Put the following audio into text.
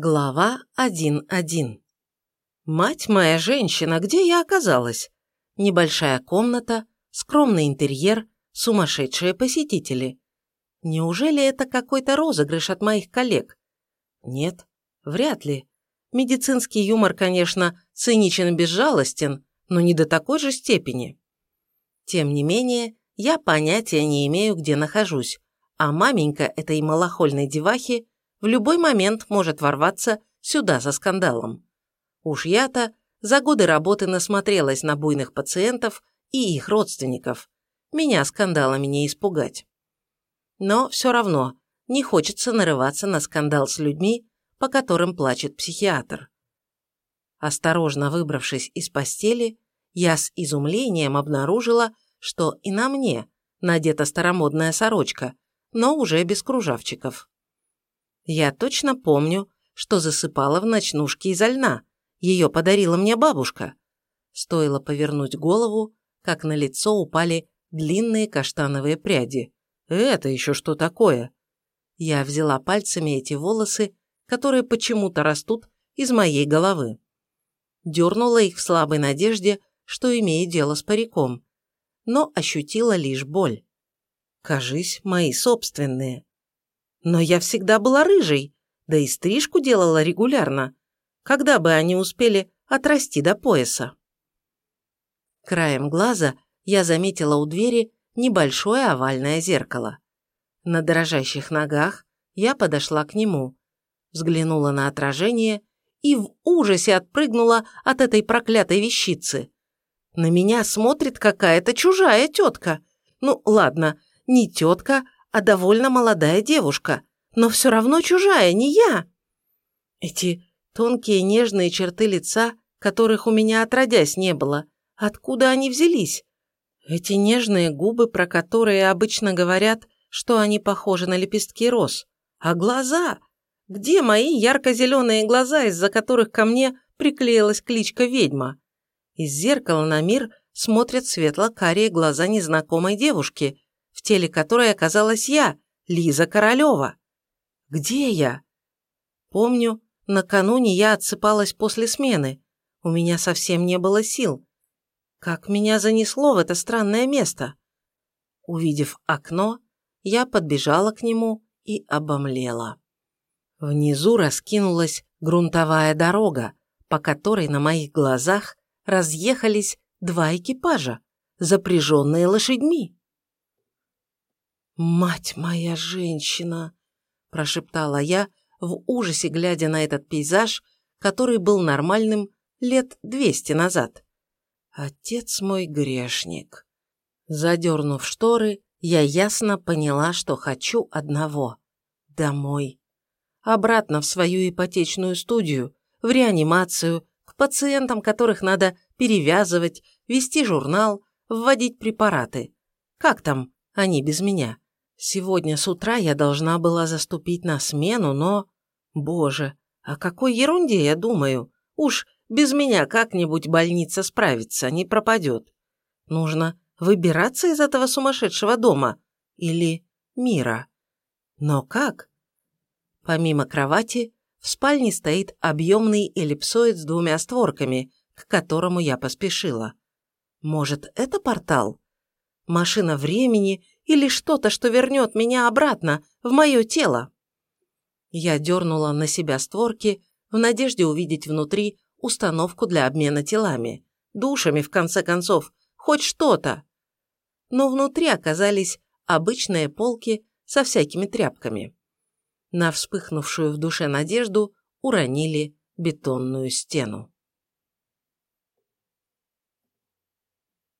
Глава 1.1 Мать моя женщина, где я оказалась? Небольшая комната, скромный интерьер, сумасшедшие посетители. Неужели это какой-то розыгрыш от моих коллег? Нет, вряд ли. Медицинский юмор, конечно, циничен и безжалостен, но не до такой же степени. Тем не менее, я понятия не имею, где нахожусь, а маменька этой малохольной девахи в любой момент может ворваться сюда со скандалом. Уж я-то за годы работы насмотрелась на буйных пациентов и их родственников. Меня скандалами не испугать. Но все равно не хочется нарываться на скандал с людьми, по которым плачет психиатр. Осторожно выбравшись из постели, я с изумлением обнаружила, что и на мне надета старомодная сорочка, но уже без кружавчиков. Я точно помню, что засыпала в ночнушке изо льна. Ее подарила мне бабушка. Стоило повернуть голову, как на лицо упали длинные каштановые пряди. Это еще что такое? Я взяла пальцами эти волосы, которые почему-то растут из моей головы. Дернула их в слабой надежде, что имеет дело с париком, но ощутила лишь боль. Кажись, мои собственные. Но я всегда была рыжей, да и стрижку делала регулярно. Когда бы они успели отрасти до пояса? Краем глаза я заметила у двери небольшое овальное зеркало. На дрожащих ногах я подошла к нему, взглянула на отражение и в ужасе отпрыгнула от этой проклятой вещицы. На меня смотрит какая-то чужая тетка. Ну, ладно, не тетка, а довольно молодая девушка, но все равно чужая, не я. Эти тонкие нежные черты лица, которых у меня отродясь не было, откуда они взялись? Эти нежные губы, про которые обычно говорят, что они похожи на лепестки роз. А глаза? Где мои ярко-зеленые глаза, из-за которых ко мне приклеилась кличка ведьма? Из зеркала на мир смотрят светло-карие глаза незнакомой девушки, в теле которой оказалась я, Лиза Королева. Где я? Помню, накануне я отсыпалась после смены. У меня совсем не было сил. Как меня занесло в это странное место? Увидев окно, я подбежала к нему и обомлела. Внизу раскинулась грунтовая дорога, по которой на моих глазах разъехались два экипажа, запряженные лошадьми. «Мать моя женщина!» – прошептала я, в ужасе глядя на этот пейзаж, который был нормальным лет двести назад. «Отец мой грешник!» Задернув шторы, я ясно поняла, что хочу одного – домой. Обратно в свою ипотечную студию, в реанимацию, к пациентам, которых надо перевязывать, вести журнал, вводить препараты. Как там они без меня? Сегодня с утра я должна была заступить на смену, но... Боже, о какой ерунде я думаю? Уж без меня как-нибудь больница справится, не пропадет. Нужно выбираться из этого сумасшедшего дома. Или мира. Но как? Помимо кровати, в спальне стоит объемный эллипсоид с двумя створками, к которому я поспешила. Может, это портал? Машина времени или что-то, что вернет меня обратно, в мое тело. Я дернула на себя створки в надежде увидеть внутри установку для обмена телами, душами, в конце концов, хоть что-то. Но внутри оказались обычные полки со всякими тряпками. На вспыхнувшую в душе надежду уронили бетонную стену.